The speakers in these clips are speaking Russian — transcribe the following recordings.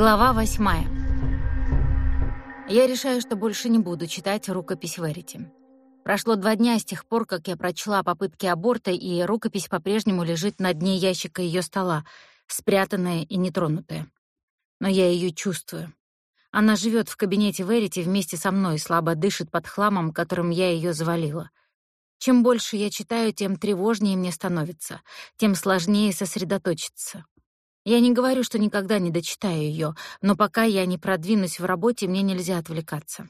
Глава восьмая. Я решаю, что больше не буду читать рукопись Верити. Прошло два дня с тех пор, как я прочла попытки аборта, и рукопись по-прежнему лежит на дне ящика ее стола, спрятанная и нетронутая. Но я ее чувствую. Она живет в кабинете Верити вместе со мной, слабо дышит под хламом, которым я ее завалила. Чем больше я читаю, тем тревожнее мне становится, тем сложнее сосредоточиться. Я не говорю, что никогда не дочитаю ее, но пока я не продвинусь в работе, мне нельзя отвлекаться.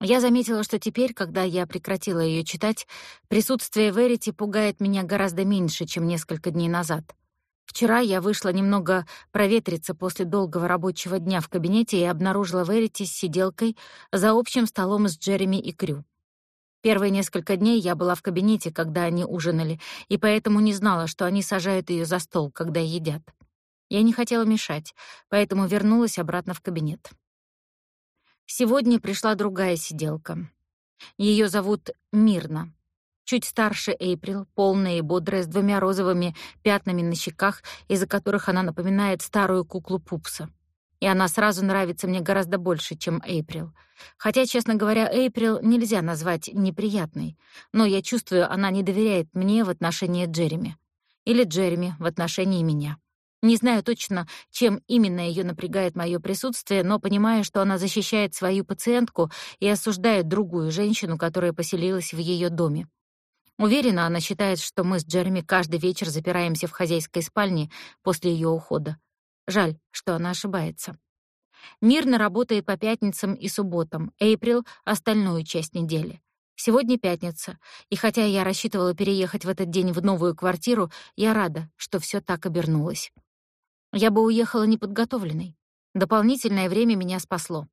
Я заметила, что теперь, когда я прекратила ее читать, присутствие Верити пугает меня гораздо меньше, чем несколько дней назад. Вчера я вышла немного проветриться после долгого рабочего дня в кабинете и обнаружила Верити с сиделкой за общим столом с Джереми и Крю. Первые несколько дней я была в кабинете, когда они ужинали, и поэтому не знала, что они сажают ее за стол, когда едят. Я не хотела мешать, поэтому вернулась обратно в кабинет. Сегодня пришла другая сиделка. Ее зовут Мирна. Чуть старше Эйприл, полная и бодрая, с двумя розовыми пятнами на щеках, из-за которых она напоминает старую куклу Пупса. И она сразу нравится мне гораздо больше, чем Эйприл. Хотя, честно говоря, Эйприл нельзя назвать неприятной, но я чувствую, она не доверяет мне в отношении Джереми. Или Джереми в отношении меня. Не знаю точно, чем именно ее напрягает мое присутствие, но понимаю, что она защищает свою пациентку и осуждает другую женщину, которая поселилась в ее доме. Уверена, она считает, что мы с Джереми каждый вечер запираемся в хозяйской спальне после ее ухода. Жаль, что она ошибается. Мирно работает по пятницам и субботам, Эйприл — остальную часть недели. Сегодня пятница, и хотя я рассчитывала переехать в этот день в новую квартиру, я рада, что все так обернулось. Я бы уехала неподготовленной. Дополнительное время меня спасло.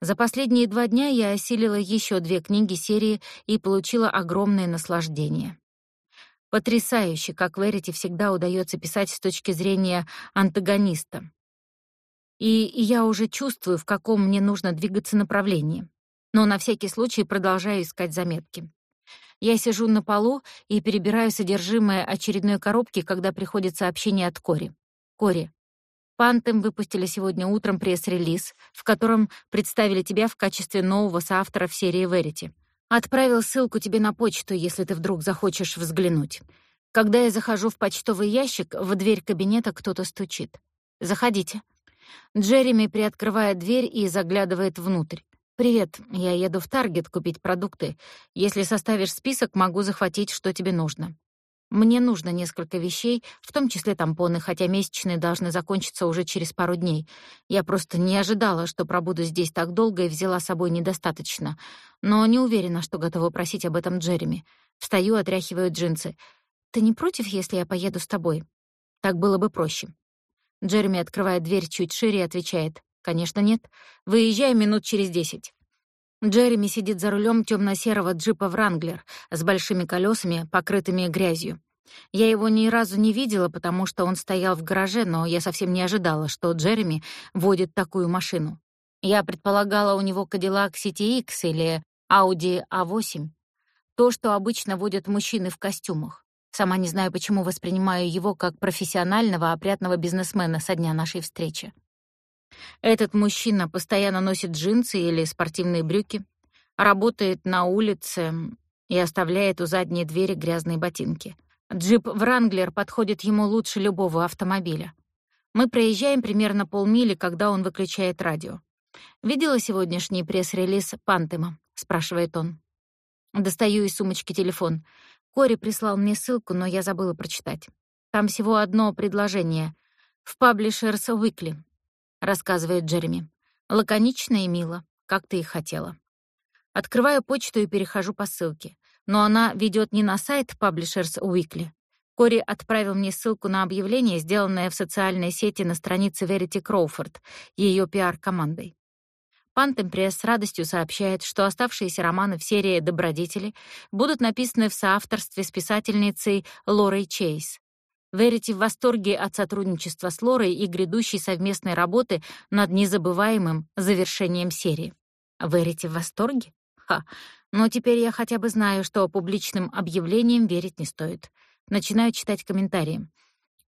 За последние два дня я осилила еще две книги серии и получила огромное наслаждение. Потрясающе, как Верити всегда удается писать с точки зрения антагониста. И я уже чувствую, в каком мне нужно двигаться направлении. Но на всякий случай продолжаю искать заметки. Я сижу на полу и перебираю содержимое очередной коробки, когда приходит сообщение от Кори. Кори, Пантем выпустили сегодня утром пресс-релиз, в котором представили тебя в качестве нового соавтора в серии Verity. Отправил ссылку тебе на почту, если ты вдруг захочешь взглянуть. Когда я захожу в почтовый ящик, в дверь кабинета кто-то стучит. Заходите. Джереми приоткрывает дверь и заглядывает внутрь. «Привет, я еду в Таргет купить продукты. Если составишь список, могу захватить, что тебе нужно. Мне нужно несколько вещей, в том числе тампоны, хотя месячные должны закончиться уже через пару дней. Я просто не ожидала, что пробуду здесь так долго и взяла с собой недостаточно. Но не уверена, что готова просить об этом Джереми. Встаю, отряхиваю джинсы. «Ты не против, если я поеду с тобой?» Так было бы проще. Джереми открывает дверь чуть шире и отвечает. «Конечно, нет. Выезжаю минут через десять». Джереми сидит за рулем темно-серого джипа Вранглер с большими колесами, покрытыми грязью. Я его ни разу не видела, потому что он стоял в гараже, но я совсем не ожидала, что Джереми водит такую машину. Я предполагала у него Cadillac CTX или Audi A8. То, что обычно водят мужчины в костюмах. Сама не знаю, почему воспринимаю его как профессионального, опрятного бизнесмена со дня нашей встречи. Этот мужчина постоянно носит джинсы или спортивные брюки, работает на улице и оставляет у задней двери грязные ботинки. Джип Вранглер подходит ему лучше любого автомобиля. Мы проезжаем примерно полмили, когда он выключает радио. «Видела сегодняшний пресс-релиз Пантема?» — спрашивает он. Достаю из сумочки телефон. Кори прислал мне ссылку, но я забыла прочитать. Там всего одно предложение. В Publishers Weekly рассказывает Джереми. Лаконично и мило, как ты и хотела. Открываю почту и перехожу по ссылке. Но она ведет не на сайт Publishers Weekly. Кори отправил мне ссылку на объявление, сделанное в социальной сети на странице Верити Кроуфорд, ее пиар-командой. Пантемпресс с радостью сообщает, что оставшиеся романы в серии «Добродетели» будут написаны в соавторстве с писательницей Лорой Чейз. Верите в восторге от сотрудничества с Лорой и грядущей совместной работы над незабываемым завершением серии. Верите в восторге? Ха. Но теперь я хотя бы знаю, что публичным объявлениям верить не стоит. Начинаю читать комментарии.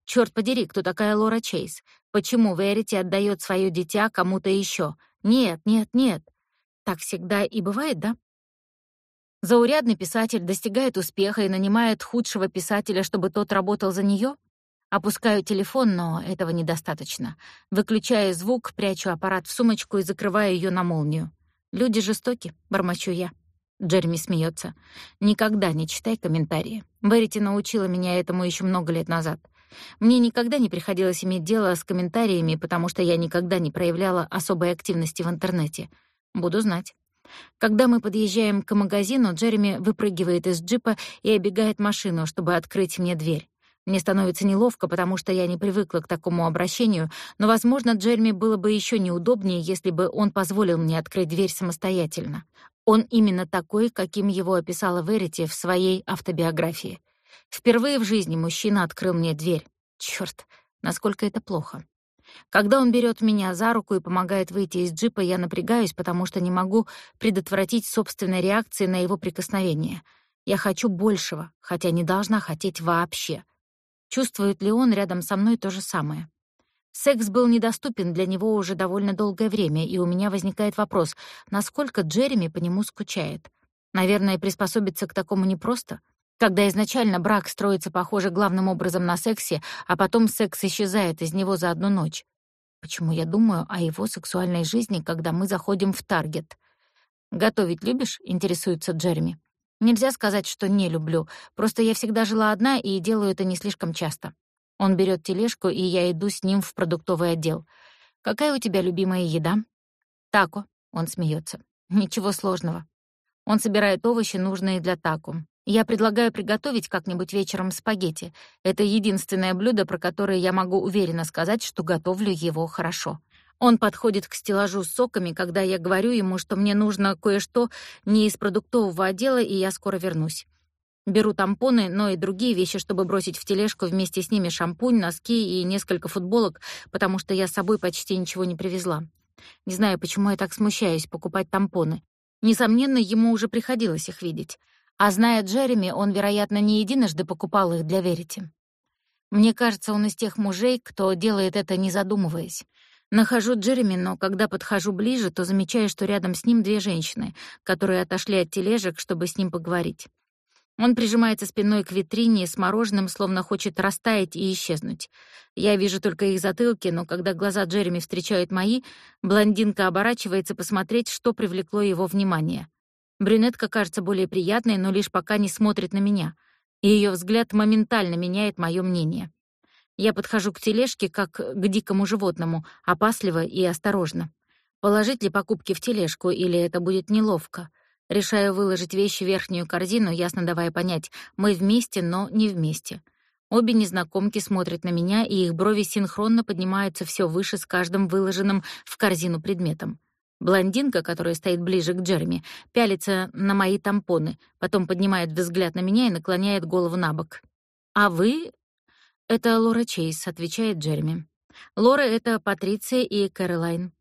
Черт подери, кто такая Лора Чейз? Почему Верити отдает свое дитя кому-то еще? Нет, нет, нет. Так всегда и бывает, да? Заурядный писатель достигает успеха и нанимает худшего писателя, чтобы тот работал за нее? Опускаю телефон, но этого недостаточно. Выключаю звук, прячу аппарат в сумочку и закрываю ее на молнию. «Люди жестоки», — бормочу я. Джереми смеется. «Никогда не читай комментарии. Верити научила меня этому еще много лет назад. Мне никогда не приходилось иметь дело с комментариями, потому что я никогда не проявляла особой активности в интернете. Буду знать». Когда мы подъезжаем к магазину, Джереми выпрыгивает из джипа и обегает машину, чтобы открыть мне дверь. Мне становится неловко, потому что я не привыкла к такому обращению, но, возможно, Джереми было бы еще неудобнее, если бы он позволил мне открыть дверь самостоятельно. Он именно такой, каким его описала Верити в своей автобиографии. Впервые в жизни мужчина открыл мне дверь. Чёрт, насколько это плохо. Когда он берет меня за руку и помогает выйти из джипа, я напрягаюсь, потому что не могу предотвратить собственной реакции на его прикосновение. Я хочу большего, хотя не должна хотеть вообще. Чувствует ли он рядом со мной то же самое? Секс был недоступен для него уже довольно долгое время, и у меня возникает вопрос, насколько Джереми по нему скучает. Наверное, приспособиться к такому непросто, когда изначально брак строится, похоже, главным образом на сексе, а потом секс исчезает из него за одну ночь. Почему я думаю о его сексуальной жизни, когда мы заходим в Таргет? «Готовить любишь?» — интересуется Джереми. Нельзя сказать, что не люблю. Просто я всегда жила одна и делаю это не слишком часто. Он берет тележку, и я иду с ним в продуктовый отдел. «Какая у тебя любимая еда?» «Тако», — он смеется. «Ничего сложного». Он собирает овощи, нужные для тако. Я предлагаю приготовить как-нибудь вечером спагетти. Это единственное блюдо, про которое я могу уверенно сказать, что готовлю его хорошо. Он подходит к стеллажу с соками, когда я говорю ему, что мне нужно кое-что не из продуктового отдела, и я скоро вернусь. Беру тампоны, но и другие вещи, чтобы бросить в тележку, вместе с ними шампунь, носки и несколько футболок, потому что я с собой почти ничего не привезла. Не знаю, почему я так смущаюсь покупать тампоны. Несомненно, ему уже приходилось их видеть. А зная Джереми, он, вероятно, не единожды покупал их для Верити. Мне кажется, он из тех мужей, кто делает это не задумываясь. Нахожу Джереми, но когда подхожу ближе, то замечаю, что рядом с ним две женщины, которые отошли от тележек, чтобы с ним поговорить. Он прижимается спиной к витрине с мороженым, словно хочет растаять и исчезнуть. Я вижу только их затылки, но когда глаза Джереми встречают мои, блондинка оборачивается посмотреть, что привлекло его внимание. Брюнетка кажется более приятной, но лишь пока не смотрит на меня, и ее взгляд моментально меняет мое мнение. Я подхожу к тележке, как к дикому животному, опасливо и осторожно. Положить ли покупки в тележку, или это будет неловко? Решаю выложить вещи в верхнюю корзину, ясно давая понять, мы вместе, но не вместе. Обе незнакомки смотрят на меня, и их брови синхронно поднимаются все выше с каждым выложенным в корзину предметом. Блондинка, которая стоит ближе к Джереми, пялится на мои тампоны, потом поднимает взгляд на меня и наклоняет голову на бок. «А вы «Это Лора Чейз», — отвечает Джереми. «Лора — это Патриция и Кэролайн».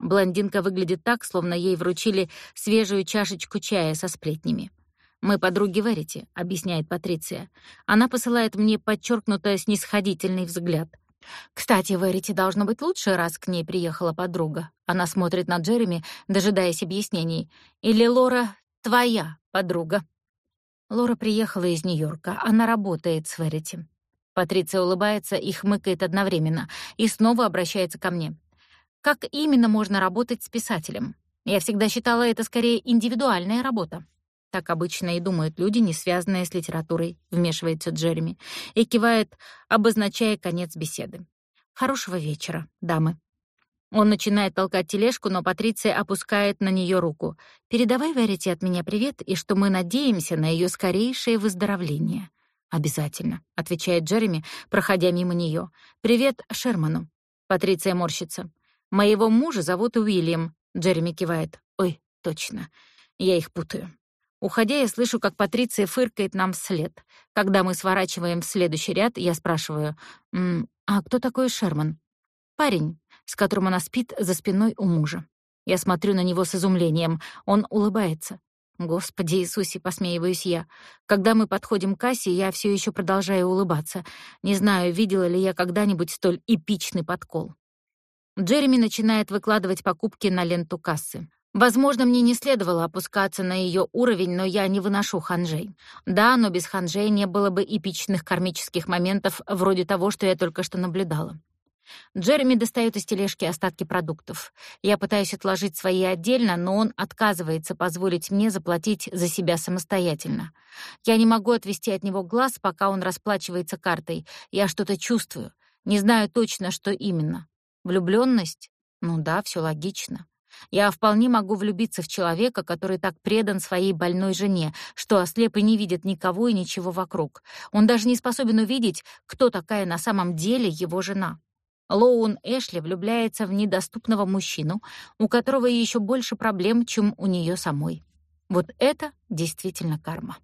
Блондинка выглядит так, словно ей вручили свежую чашечку чая со сплетнями. «Мы подруги Верити», — объясняет Патриция. Она посылает мне подчеркнуто снисходительный взгляд. «Кстати, Верити должно быть лучше, раз к ней приехала подруга». Она смотрит на Джереми, дожидаясь объяснений. «Или Лора твоя подруга?» Лора приехала из Нью-Йорка. Она работает с Верити. Патриция улыбается и хмыкает одновременно, и снова обращается ко мне. Как именно можно работать с писателем? Я всегда считала это скорее индивидуальная работа. Так обычно и думают люди, не связанные с литературой, вмешивается Джереми и кивает, обозначая конец беседы. Хорошего вечера, дамы. Он начинает толкать тележку, но Патриция опускает на нее руку. «Передавай Верите от меня привет, и что мы надеемся на ее скорейшее выздоровление». «Обязательно», — отвечает Джереми, проходя мимо нее. «Привет Шерману». Патриция морщится. «Моего мужа зовут Уильям», — Джереми кивает. «Ой, точно. Я их путаю». Уходя, я слышу, как Патриция фыркает нам вслед. Когда мы сворачиваем в следующий ряд, я спрашиваю, «М «А кто такой Шерман?» «Парень, с которым она спит за спиной у мужа». Я смотрю на него с изумлением. Он улыбается. Господи Иисусе, посмеиваюсь я. Когда мы подходим к кассе, я все еще продолжаю улыбаться. Не знаю, видела ли я когда-нибудь столь эпичный подкол. Джереми начинает выкладывать покупки на ленту кассы. Возможно, мне не следовало опускаться на ее уровень, но я не выношу ханжей. Да, но без ханжей не было бы эпичных кармических моментов вроде того, что я только что наблюдала. Джереми достает из тележки остатки продуктов. Я пытаюсь отложить свои отдельно, но он отказывается позволить мне заплатить за себя самостоятельно. Я не могу отвести от него глаз, пока он расплачивается картой. Я что-то чувствую. Не знаю точно, что именно. Влюблённость? Ну да, всё логично. Я вполне могу влюбиться в человека, который так предан своей больной жене, что ослеп и не видит никого и ничего вокруг. Он даже не способен увидеть, кто такая на самом деле его жена. Лоун Эшли влюбляется в недоступного мужчину, у которого еще больше проблем, чем у нее самой. Вот это действительно карма.